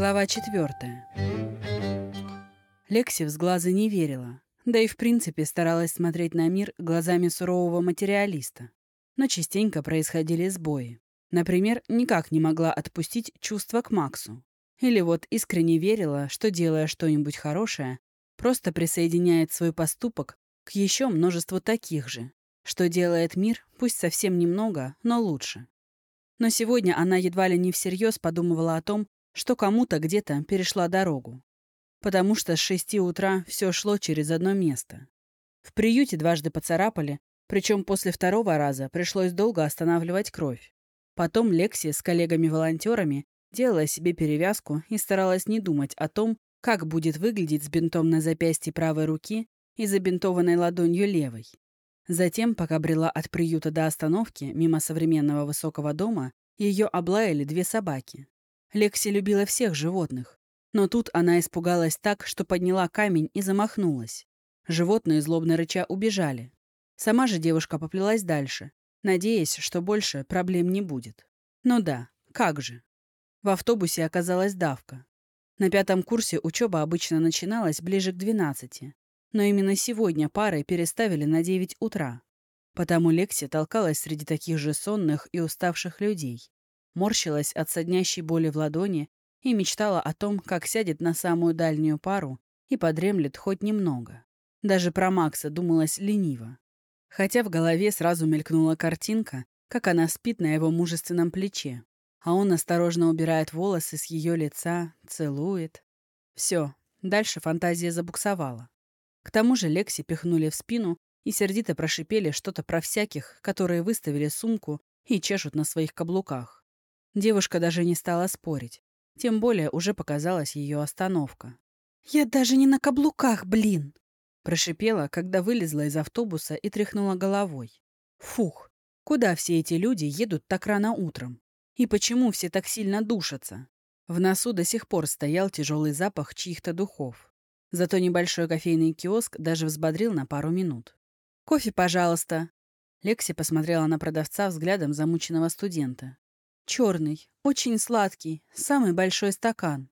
Глава четвертая. Лекси в глаза не верила, да и в принципе старалась смотреть на мир глазами сурового материалиста. Но частенько происходили сбои. Например, никак не могла отпустить чувства к Максу. Или вот искренне верила, что, делая что-нибудь хорошее, просто присоединяет свой поступок к еще множеству таких же, что делает мир, пусть совсем немного, но лучше. Но сегодня она едва ли не всерьез подумывала о том, что кому-то где-то перешла дорогу. Потому что с шести утра все шло через одно место. В приюте дважды поцарапали, причем после второго раза пришлось долго останавливать кровь. Потом Лекси с коллегами-волонтерами делала себе перевязку и старалась не думать о том, как будет выглядеть с бинтом на запястье правой руки и забинтованной ладонью левой. Затем, пока брела от приюта до остановки, мимо современного высокого дома, ее облаяли две собаки. Лекси любила всех животных. Но тут она испугалась так, что подняла камень и замахнулась. Животные, злобно рыча, убежали. Сама же девушка поплелась дальше, надеясь, что больше проблем не будет. Ну да, как же. В автобусе оказалась давка. На пятом курсе учеба обычно начиналась ближе к 12, но именно сегодня пары переставили на 9 утра. Потому Лекси толкалась среди таких же сонных и уставших людей морщилась от соднящей боли в ладони и мечтала о том, как сядет на самую дальнюю пару и подремлет хоть немного. Даже про Макса думалось лениво. Хотя в голове сразу мелькнула картинка, как она спит на его мужественном плече, а он осторожно убирает волосы с ее лица, целует. Все, дальше фантазия забуксовала. К тому же Лекси пихнули в спину и сердито прошипели что-то про всяких, которые выставили сумку и чешут на своих каблуках. Девушка даже не стала спорить. Тем более уже показалась ее остановка. «Я даже не на каблуках, блин!» Прошипела, когда вылезла из автобуса и тряхнула головой. «Фух, куда все эти люди едут так рано утром? И почему все так сильно душатся?» В носу до сих пор стоял тяжелый запах чьих-то духов. Зато небольшой кофейный киоск даже взбодрил на пару минут. «Кофе, пожалуйста!» Лекси посмотрела на продавца взглядом замученного студента. Черный, очень сладкий, самый большой стакан.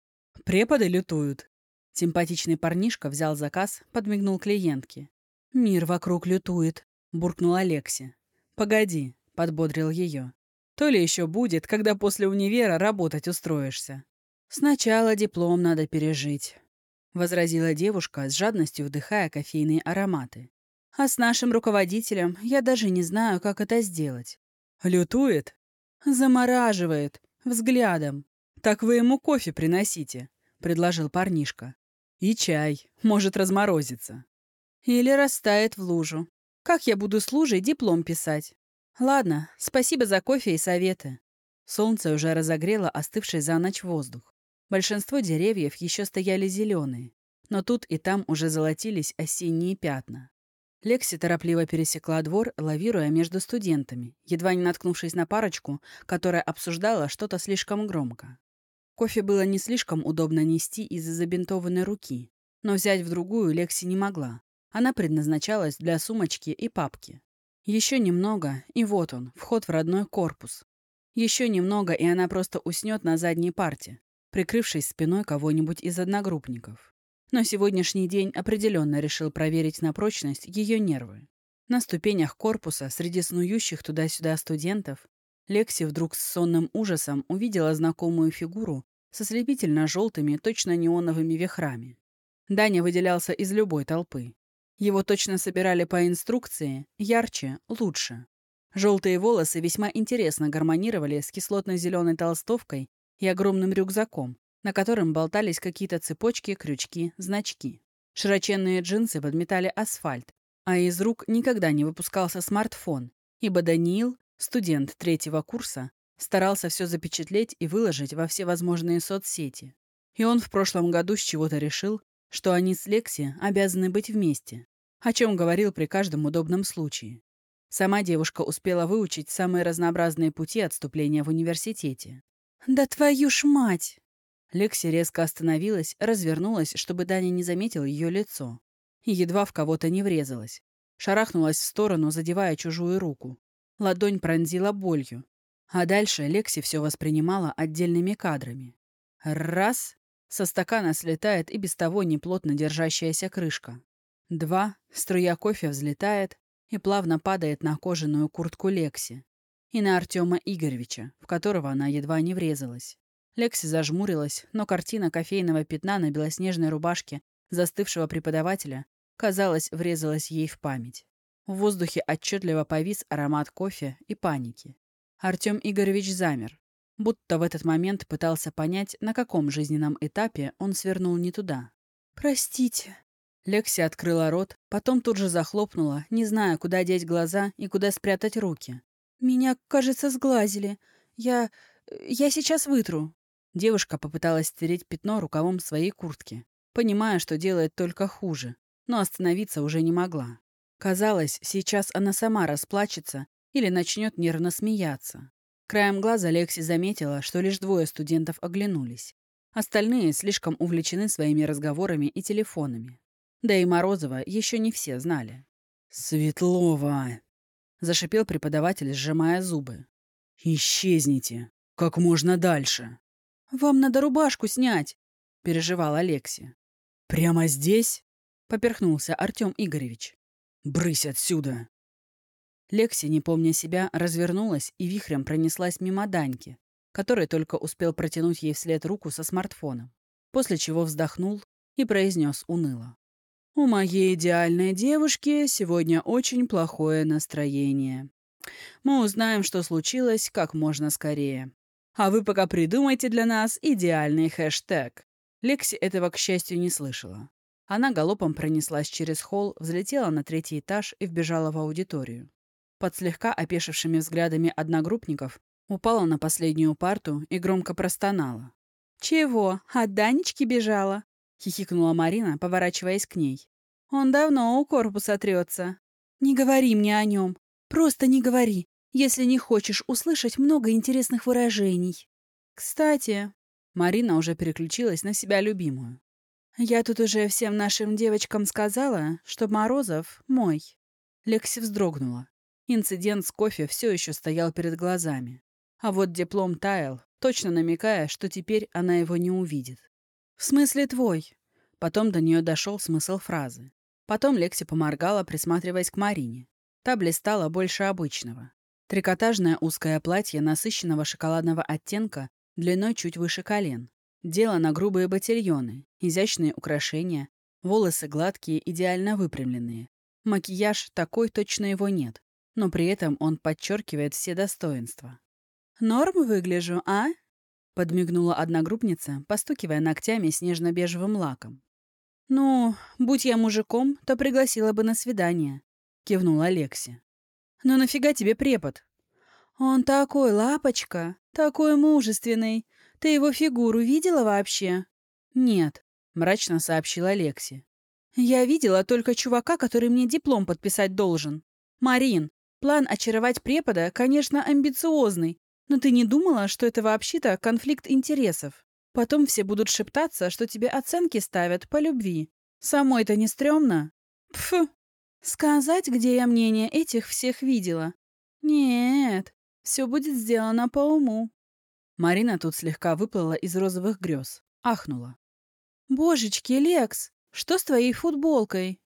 Преподы лютуют. Симпатичный парнишка взял заказ, подмигнул клиентке. «Мир вокруг лютует», — буркнул Алекси. «Погоди», — подбодрил ее. «То ли еще будет, когда после универа работать устроишься». «Сначала диплом надо пережить», — возразила девушка, с жадностью вдыхая кофейные ароматы. «А с нашим руководителем я даже не знаю, как это сделать». «Лютует?» «Замораживает. Взглядом. Так вы ему кофе приносите», — предложил парнишка. «И чай. Может разморозиться». «Или растает в лужу. Как я буду с лужей диплом писать?» «Ладно, спасибо за кофе и советы». Солнце уже разогрело остывший за ночь воздух. Большинство деревьев еще стояли зеленые, но тут и там уже золотились осенние пятна. Лекси торопливо пересекла двор, лавируя между студентами, едва не наткнувшись на парочку, которая обсуждала что-то слишком громко. Кофе было не слишком удобно нести из-за забинтованной руки, но взять в другую Лекси не могла. Она предназначалась для сумочки и папки. Еще немного, и вот он, вход в родной корпус. Еще немного, и она просто уснет на задней парте, прикрывшись спиной кого-нибудь из одногруппников. Но сегодняшний день определенно решил проверить на прочность ее нервы. На ступенях корпуса, среди снующих туда-сюда студентов, Лекси вдруг с сонным ужасом увидела знакомую фигуру со слепительно-желтыми, точно неоновыми вихрами. Даня выделялся из любой толпы. Его точно собирали по инструкции «ярче, лучше». Желтые волосы весьма интересно гармонировали с кислотно-зеленой толстовкой и огромным рюкзаком, на котором болтались какие-то цепочки, крючки, значки. Широченные джинсы подметали асфальт, а из рук никогда не выпускался смартфон, ибо Даниил, студент третьего курса, старался все запечатлеть и выложить во все возможные соцсети. И он в прошлом году с чего-то решил, что они с Лекси обязаны быть вместе, о чем говорил при каждом удобном случае. Сама девушка успела выучить самые разнообразные пути отступления в университете. «Да твою ж мать!» Лекси резко остановилась, развернулась, чтобы Даня не заметил ее лицо. Едва в кого-то не врезалась. Шарахнулась в сторону, задевая чужую руку. Ладонь пронзила болью. А дальше Лекси все воспринимала отдельными кадрами. Раз. Со стакана слетает и без того неплотно держащаяся крышка. Два. Струя кофе взлетает и плавно падает на кожаную куртку Лекси. И на Артема Игоревича, в которого она едва не врезалась. Лекси зажмурилась, но картина кофейного пятна на белоснежной рубашке застывшего преподавателя, казалось, врезалась ей в память. В воздухе отчетливо повис аромат кофе и паники. Артем Игоревич замер, будто в этот момент пытался понять, на каком жизненном этапе он свернул не туда. «Простите». Лекси открыла рот, потом тут же захлопнула, не зная, куда деть глаза и куда спрятать руки. «Меня, кажется, сглазили. Я... я сейчас вытру». Девушка попыталась стереть пятно рукавом своей куртки, понимая, что делает только хуже, но остановиться уже не могла. Казалось, сейчас она сама расплачется или начнет нервно смеяться. Краем глаза Лекси заметила, что лишь двое студентов оглянулись. Остальные слишком увлечены своими разговорами и телефонами. Да и Морозова еще не все знали. «Светлова!» — зашипел преподаватель, сжимая зубы. «Исчезните! Как можно дальше!» «Вам надо рубашку снять!» — переживал Алекси. «Прямо здесь?» — поперхнулся Артем Игоревич. «Брысь отсюда!» Лекси, не помня себя, развернулась и вихрем пронеслась мимо Даньки, который только успел протянуть ей вслед руку со смартфоном, после чего вздохнул и произнес уныло. «У моей идеальной девушки сегодня очень плохое настроение. Мы узнаем, что случилось, как можно скорее. А вы пока придумайте для нас идеальный хэштег. Лекси этого, к счастью, не слышала. Она галопом пронеслась через холл, взлетела на третий этаж и вбежала в аудиторию. Под слегка опешившими взглядами одногруппников упала на последнюю парту и громко простонала. «Чего? От Данечки бежала?» — хихикнула Марина, поворачиваясь к ней. «Он давно у корпуса трется. Не говори мне о нем. Просто не говори, если не хочешь услышать много интересных выражений. Кстати, Марина уже переключилась на себя любимую. «Я тут уже всем нашим девочкам сказала, что Морозов мой». Лекси вздрогнула. Инцидент с кофе все еще стоял перед глазами. А вот диплом таял, точно намекая, что теперь она его не увидит. «В смысле твой?» Потом до нее дошел смысл фразы. Потом Лекси поморгала, присматриваясь к Марине. Та блистала больше обычного. Трикотажное узкое платье насыщенного шоколадного оттенка длиной чуть выше колен. Дело на грубые ботильоны, изящные украшения, волосы гладкие, идеально выпрямленные. Макияж такой точно его нет, но при этом он подчеркивает все достоинства. «Норм выгляжу, а?» — подмигнула одногруппница, постукивая ногтями снежно-бежевым лаком. «Ну, будь я мужиком, то пригласила бы на свидание», — кивнула Алекси. «Но нафига тебе препод?» «Он такой лапочка, такой мужественный. Ты его фигуру видела вообще?» «Нет», — мрачно сообщила Лекси. «Я видела только чувака, который мне диплом подписать должен. Марин, план очаровать препода, конечно, амбициозный, но ты не думала, что это вообще-то конфликт интересов? Потом все будут шептаться, что тебе оценки ставят по любви. Самой-то не стрёмно?» «Пф! Сказать, где я мнение этих всех видела? Нет, все будет сделано по уму. Марина тут слегка выплыла из розовых грез. Ахнула. «Божечки, Лекс, что с твоей футболкой?»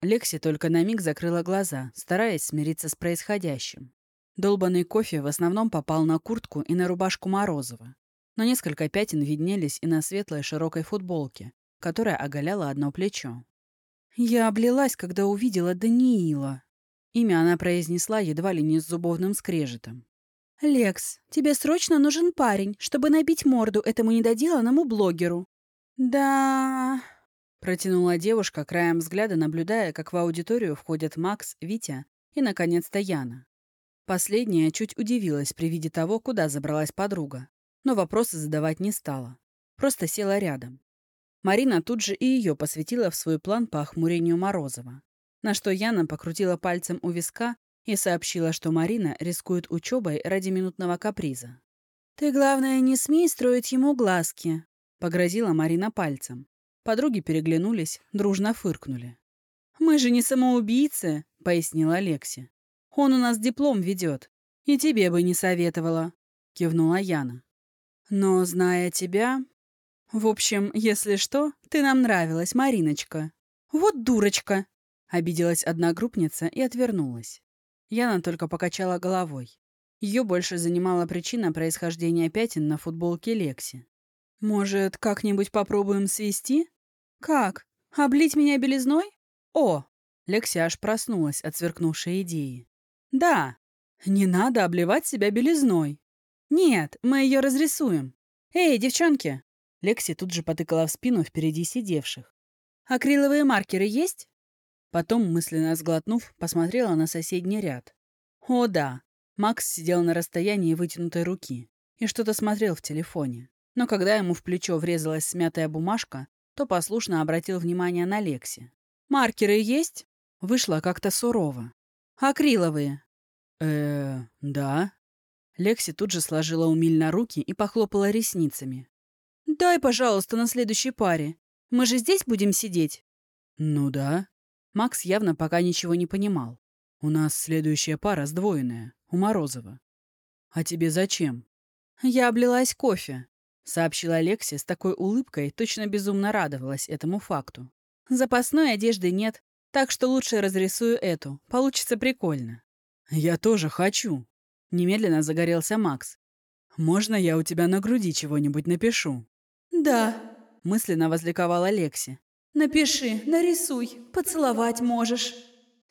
Лекси только на миг закрыла глаза, стараясь смириться с происходящим. Долбанный кофе в основном попал на куртку и на рубашку Морозова. Но несколько пятен виднелись и на светлой широкой футболке, которая оголяла одно плечо. «Я облилась, когда увидела Даниила», Имя она произнесла едва ли не с зубовным скрежетом. «Лекс, тебе срочно нужен парень, чтобы набить морду этому недоделанному блогеру». «Да...» — протянула девушка, краем взгляда наблюдая, как в аудиторию входят Макс, Витя и, наконец-то, Яна. Последняя чуть удивилась при виде того, куда забралась подруга, но вопросы задавать не стала. Просто села рядом. Марина тут же и ее посвятила в свой план по охмурению Морозова на что Яна покрутила пальцем у виска и сообщила, что Марина рискует учебой ради минутного каприза. «Ты, главное, не смей строить ему глазки», — погрозила Марина пальцем. Подруги переглянулись, дружно фыркнули. «Мы же не самоубийцы», — пояснила Алекси. «Он у нас диплом ведет. И тебе бы не советовала», — кивнула Яна. «Но, зная тебя, В общем, если что, ты нам нравилась, Мариночка. Вот дурочка. Обиделась одногруппница и отвернулась. Яна только покачала головой. Ее больше занимала причина происхождения пятен на футболке Лекси. «Может, как-нибудь попробуем свести?» «Как? Облить меня белизной?» «О!» Лекси аж проснулась от сверкнувшей идеи. «Да, не надо обливать себя белизной. Нет, мы ее разрисуем. Эй, девчонки!» Лекси тут же потыкала в спину впереди сидевших. «Акриловые маркеры есть?» Потом, мысленно сглотнув, посмотрела на соседний ряд. О, да. Макс сидел на расстоянии вытянутой руки и что-то смотрел в телефоне. Но когда ему в плечо врезалась смятая бумажка, то послушно обратил внимание на Лекси. «Маркеры есть?» Вышло как-то сурово. «Акриловые». э да». Лекси тут же сложила умильно руки и похлопала ресницами. «Дай, пожалуйста, на следующей паре. Мы же здесь будем сидеть?» «Ну да». Макс явно пока ничего не понимал. «У нас следующая пара сдвоенная, у Морозова». «А тебе зачем?» «Я облилась кофе», сообщила Лекси с такой улыбкой, точно безумно радовалась этому факту. «Запасной одежды нет, так что лучше разрисую эту. Получится прикольно». «Я тоже хочу», — немедленно загорелся Макс. «Можно я у тебя на груди чего-нибудь напишу?» «Да», — мысленно возликовала Лекси. «Напиши, нарисуй, поцеловать можешь».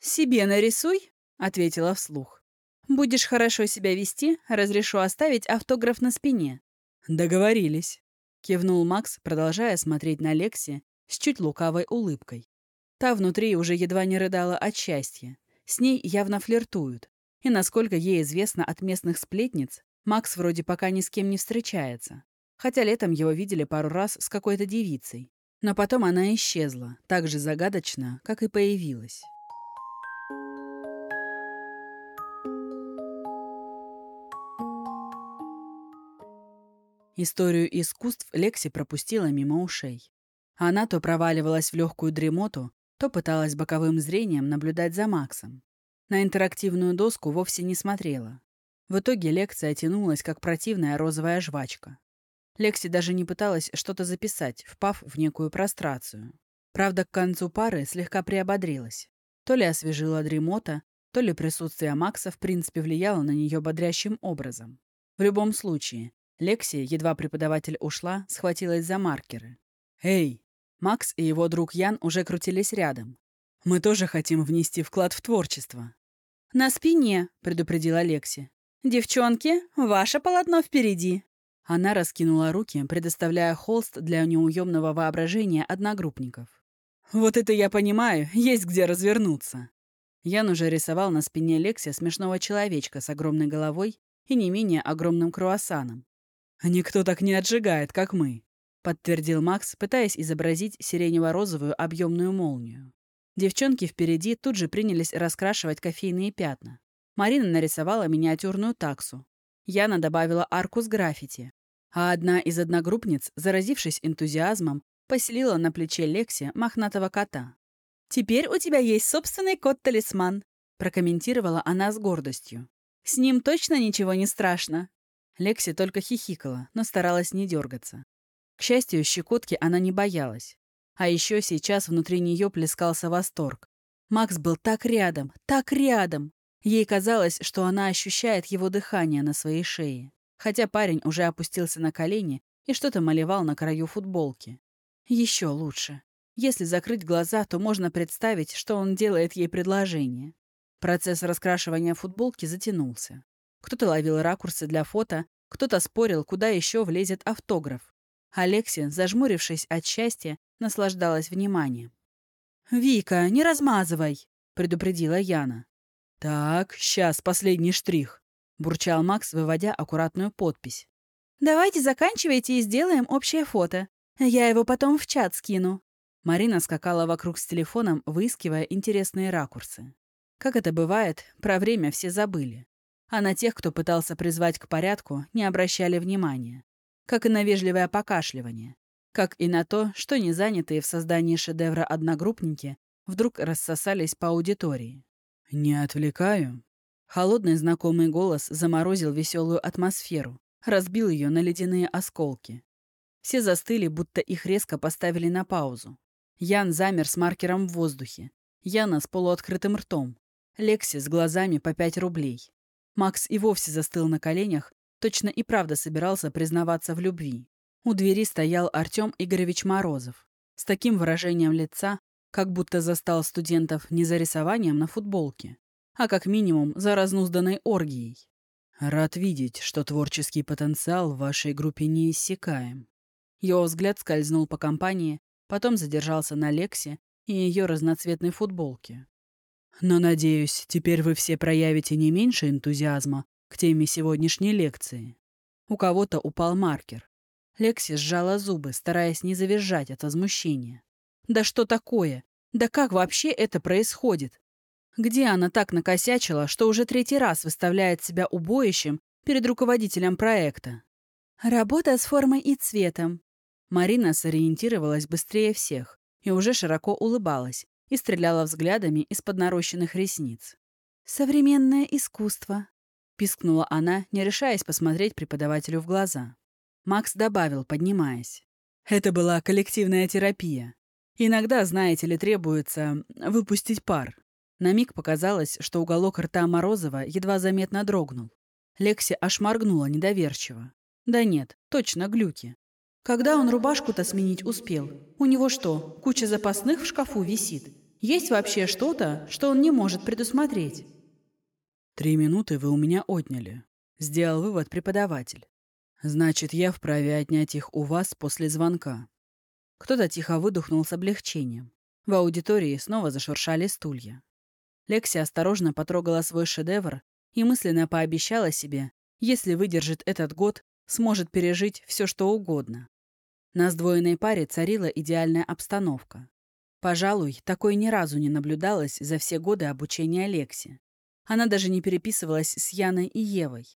«Себе нарисуй», — ответила вслух. «Будешь хорошо себя вести, разрешу оставить автограф на спине. «Договорились», — кивнул Макс, продолжая смотреть на Лекси с чуть лукавой улыбкой. Та внутри уже едва не рыдала от счастья. С ней явно флиртуют. И, насколько ей известно от местных сплетниц, Макс вроде пока ни с кем не встречается. Хотя летом его видели пару раз с какой-то девицей. Но потом она исчезла, так же загадочно, как и появилась. Историю искусств Лекси пропустила мимо ушей. Она то проваливалась в легкую дремоту, то пыталась боковым зрением наблюдать за Максом. На интерактивную доску вовсе не смотрела. В итоге лекция тянулась, как противная розовая жвачка. Лекси даже не пыталась что-то записать, впав в некую прострацию. Правда, к концу пары слегка приободрилась. То ли освежила дремота, то ли присутствие Макса в принципе влияло на нее бодрящим образом. В любом случае, Лекси, едва преподаватель ушла, схватилась за маркеры. «Эй!» Макс и его друг Ян уже крутились рядом. «Мы тоже хотим внести вклад в творчество». «На спине», — предупредила Лекси. «Девчонки, ваше полотно впереди». Она раскинула руки, предоставляя холст для неуемного воображения одногруппников. «Вот это я понимаю, есть где развернуться». Ян уже рисовал на спине Лекси смешного человечка с огромной головой и не менее огромным круассаном. «Никто так не отжигает, как мы», — подтвердил Макс, пытаясь изобразить сиренево-розовую объемную молнию. Девчонки впереди тут же принялись раскрашивать кофейные пятна. Марина нарисовала миниатюрную таксу. Яна добавила арку с граффити. А одна из одногруппниц, заразившись энтузиазмом, поселила на плече Лекси мохнатого кота. «Теперь у тебя есть собственный кот-талисман», — прокомментировала она с гордостью. «С ним точно ничего не страшно». Лекси только хихикала, но старалась не дергаться. К счастью, щекотки она не боялась. А еще сейчас внутри нее плескался восторг. Макс был так рядом, так рядом. Ей казалось, что она ощущает его дыхание на своей шее. Хотя парень уже опустился на колени и что-то малевал на краю футболки. Еще лучше. Если закрыть глаза, то можно представить, что он делает ей предложение. Процесс раскрашивания футболки затянулся. Кто-то ловил ракурсы для фото, кто-то спорил, куда еще влезет автограф. Алекси, зажмурившись от счастья, наслаждалась вниманием. «Вика, не размазывай!» — предупредила Яна. «Так, сейчас последний штрих», — бурчал Макс, выводя аккуратную подпись. «Давайте заканчивайте и сделаем общее фото. Я его потом в чат скину». Марина скакала вокруг с телефоном, выискивая интересные ракурсы. Как это бывает, про время все забыли а на тех, кто пытался призвать к порядку, не обращали внимания. Как и на вежливое покашливание. Как и на то, что незанятые в создании шедевра одногруппники вдруг рассосались по аудитории. «Не отвлекаю?» Холодный знакомый голос заморозил веселую атмосферу, разбил ее на ледяные осколки. Все застыли, будто их резко поставили на паузу. Ян замер с маркером в воздухе. Яна с полуоткрытым ртом. Лекси с глазами по пять рублей. Макс и вовсе застыл на коленях, точно и правда собирался признаваться в любви. У двери стоял Артем Игоревич Морозов. С таким выражением лица, как будто застал студентов не за рисованием на футболке, а как минимум за разнузданной оргией. «Рад видеть, что творческий потенциал в вашей группе не иссякаем». Его взгляд скользнул по компании, потом задержался на Лексе и ее разноцветной футболке. «Но, надеюсь, теперь вы все проявите не меньше энтузиазма к теме сегодняшней лекции». У кого-то упал маркер. Лекси сжала зубы, стараясь не завизжать от возмущения. «Да что такое? Да как вообще это происходит? Где она так накосячила, что уже третий раз выставляет себя убоищем перед руководителем проекта? Работа с формой и цветом. Марина сориентировалась быстрее всех и уже широко улыбалась и стреляла взглядами из-под нарощенных ресниц. «Современное искусство», — пискнула она, не решаясь посмотреть преподавателю в глаза. Макс добавил, поднимаясь. «Это была коллективная терапия. Иногда, знаете ли, требуется выпустить пар. На миг показалось, что уголок рта Морозова едва заметно дрогнул. Лекси аж моргнула недоверчиво. Да нет, точно глюки. Когда он рубашку-то сменить успел? У него что, куча запасных в шкафу висит? Есть вообще что-то, что он не может предусмотреть? «Три минуты вы у меня отняли», — сделал вывод преподаватель. «Значит, я вправе отнять их у вас после звонка». Кто-то тихо выдохнул с облегчением. В аудитории снова зашуршали стулья. Лекси осторожно потрогала свой шедевр и мысленно пообещала себе, если выдержит этот год, сможет пережить все, что угодно. На сдвоенной паре царила идеальная обстановка. Пожалуй, такой ни разу не наблюдалось за все годы обучения Лекси. Она даже не переписывалась с Яной и Евой.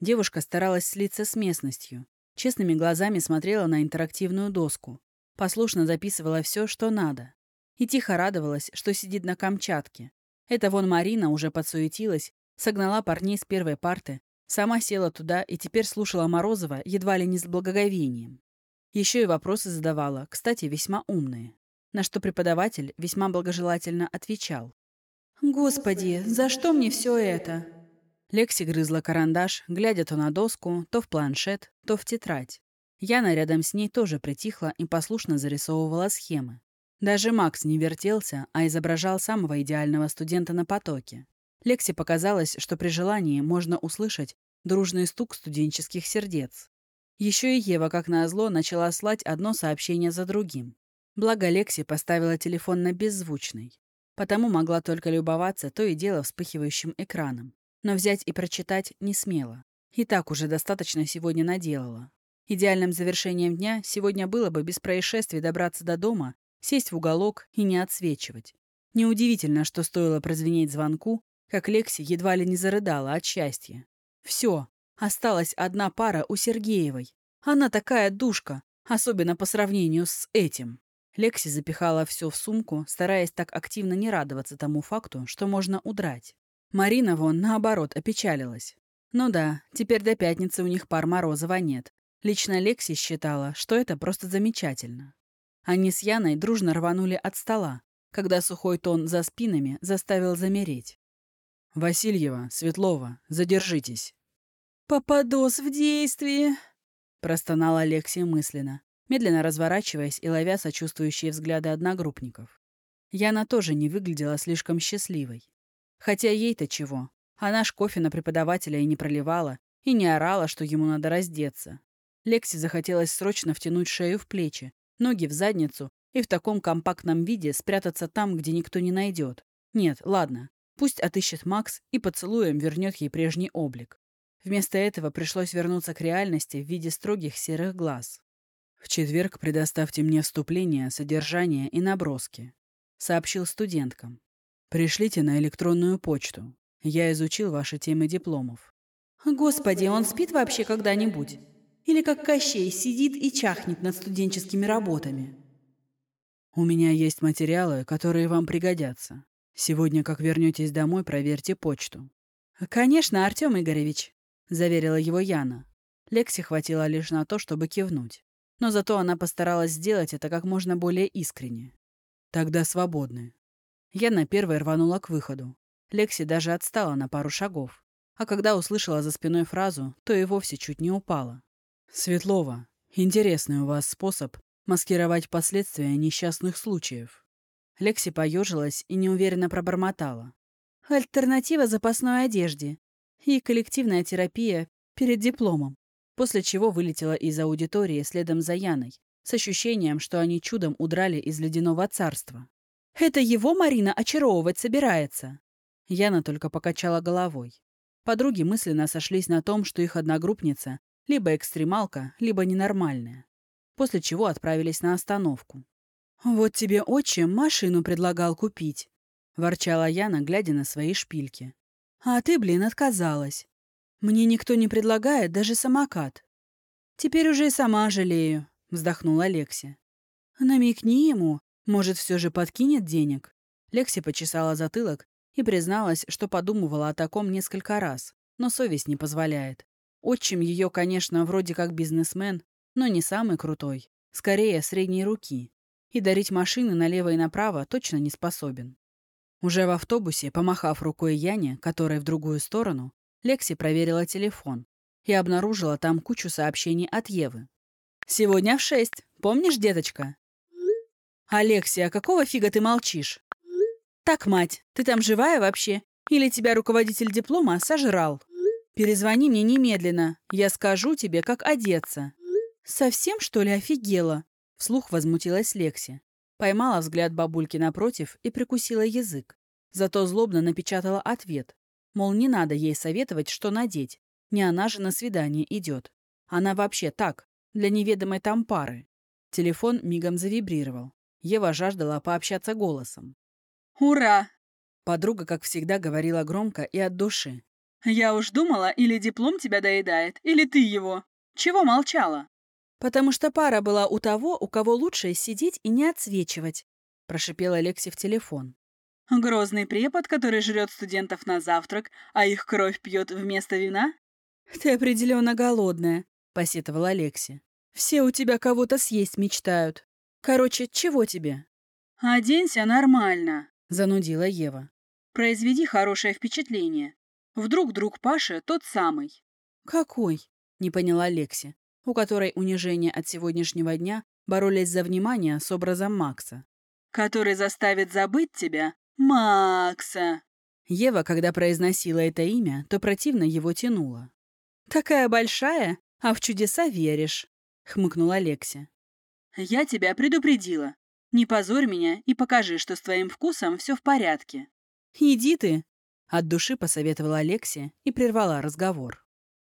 Девушка старалась слиться с местностью, честными глазами смотрела на интерактивную доску, послушно записывала все, что надо. И тихо радовалась, что сидит на Камчатке, это вон Марина уже подсуетилась, согнала парней с первой парты, сама села туда и теперь слушала Морозова едва ли не с благоговением. Еще и вопросы задавала, кстати, весьма умные, на что преподаватель весьма благожелательно отвечал. «Господи, за что мне все это?» Лекси грызла карандаш, глядя то на доску, то в планшет, то в тетрадь. Яна рядом с ней тоже притихла и послушно зарисовывала схемы. Даже Макс не вертелся, а изображал самого идеального студента на потоке. Лексе показалось, что при желании можно услышать дружный стук студенческих сердец. Еще и Ева, как назло, начала слать одно сообщение за другим. Благо Лекси поставила телефон на беззвучный. Потому могла только любоваться то и дело вспыхивающим экраном. Но взять и прочитать не смела. И так уже достаточно сегодня наделала. Идеальным завершением дня сегодня было бы без происшествий добраться до дома сесть в уголок и не отсвечивать. Неудивительно, что стоило прозвенеть звонку, как Лекси едва ли не зарыдала от счастья. Все, осталась одна пара у Сергеевой. Она такая душка, особенно по сравнению с этим. Лекси запихала все в сумку, стараясь так активно не радоваться тому факту, что можно удрать. Марина вон, наоборот, опечалилась. Ну да, теперь до пятницы у них пар Морозова нет. Лично Лекси считала, что это просто замечательно. Они с Яной дружно рванули от стола, когда сухой тон за спинами заставил замереть. «Васильева, Светлова, задержитесь». «Попадос в действии!» — простонал Алексей мысленно, медленно разворачиваясь и ловя сочувствующие взгляды одногруппников. Яна тоже не выглядела слишком счастливой. Хотя ей-то чего. Она ж кофе на преподавателя и не проливала, и не орала, что ему надо раздеться. Лекси захотелось срочно втянуть шею в плечи, ноги в задницу и в таком компактном виде спрятаться там, где никто не найдет. Нет, ладно, пусть отыщет Макс и поцелуем вернет ей прежний облик. Вместо этого пришлось вернуться к реальности в виде строгих серых глаз. «В четверг предоставьте мне вступление, содержание и наброски», — сообщил студенткам. «Пришлите на электронную почту. Я изучил ваши темы дипломов». «Господи, он спит вообще когда-нибудь?» Или как Кощей сидит и чахнет над студенческими работами. У меня есть материалы, которые вам пригодятся. Сегодня, как вернетесь домой, проверьте почту. Конечно, Артем Игоревич, заверила его Яна. Лекси хватило лишь на то, чтобы кивнуть. но зато она постаралась сделать это как можно более искренне. «Тогда свободны». Яна первой рванула к выходу. Лекси даже отстала на пару шагов. А когда услышала за спиной фразу, то и вовсе чуть не упала. «Светлова, интересный у вас способ маскировать последствия несчастных случаев». Лекси поежилась и неуверенно пробормотала. «Альтернатива запасной одежде и коллективная терапия перед дипломом». После чего вылетела из аудитории следом за Яной, с ощущением, что они чудом удрали из ледяного царства. «Это его Марина очаровывать собирается!» Яна только покачала головой. Подруги мысленно сошлись на том, что их одногруппница либо экстремалка, либо ненормальная. После чего отправились на остановку. «Вот тебе отчим машину предлагал купить», — ворчала Яна, глядя на свои шпильки. «А ты, блин, отказалась. Мне никто не предлагает даже самокат. Теперь уже и сама жалею», — вздохнула Лекси. «Намекни ему, может, все же подкинет денег?» Лекси почесала затылок и призналась, что подумывала о таком несколько раз, но совесть не позволяет. Отчим ее, конечно, вроде как бизнесмен, но не самый крутой, скорее средней руки. И дарить машины налево и направо точно не способен. Уже в автобусе, помахав рукой Яне, которая в другую сторону, Лекси проверила телефон и обнаружила там кучу сообщений от Евы. «Сегодня в шесть. Помнишь, деточка?» «Алексия, какого фига ты молчишь?» «Так, мать, ты там живая вообще? Или тебя руководитель диплома сожрал? Перезвони мне немедленно. Я скажу тебе, как одеться». «Совсем, что ли, офигела?» Вслух возмутилась Лекси. Поймала взгляд бабульки напротив и прикусила язык. Зато злобно напечатала ответ. Мол, не надо ей советовать, что надеть. Не она же на свидание идет. Она вообще так, для неведомой там пары. Телефон мигом завибрировал. Ева жаждала пообщаться голосом. «Ура!» Подруга, как всегда, говорила громко и от души. «Я уж думала, или диплом тебя доедает, или ты его. Чего молчала?» «Потому что пара была у того, у кого лучше сидеть и не отсвечивать», прошипела Лекси в телефон. «Грозный препод, который жрет студентов на завтрак, а их кровь пьет вместо вина?» «Ты определенно голодная», — посетовала Лекси. «Все у тебя кого-то съесть мечтают. Короче, чего тебе?» «Оденься нормально», — занудила Ева. «Произведи хорошее впечатление. Вдруг друг Паша тот самый». «Какой?» — не поняла Лекси, у которой унижение от сегодняшнего дня боролись за внимание с образом Макса. «Который заставит забыть тебя, Макса!» Ева, когда произносила это имя, то противно его тянула. «Такая большая, а в чудеса веришь», — хмыкнула Лекси. «Я тебя предупредила. Не позорь меня и покажи, что с твоим вкусом все в порядке. «Иди ты!» — от души посоветовала Алексия и прервала разговор.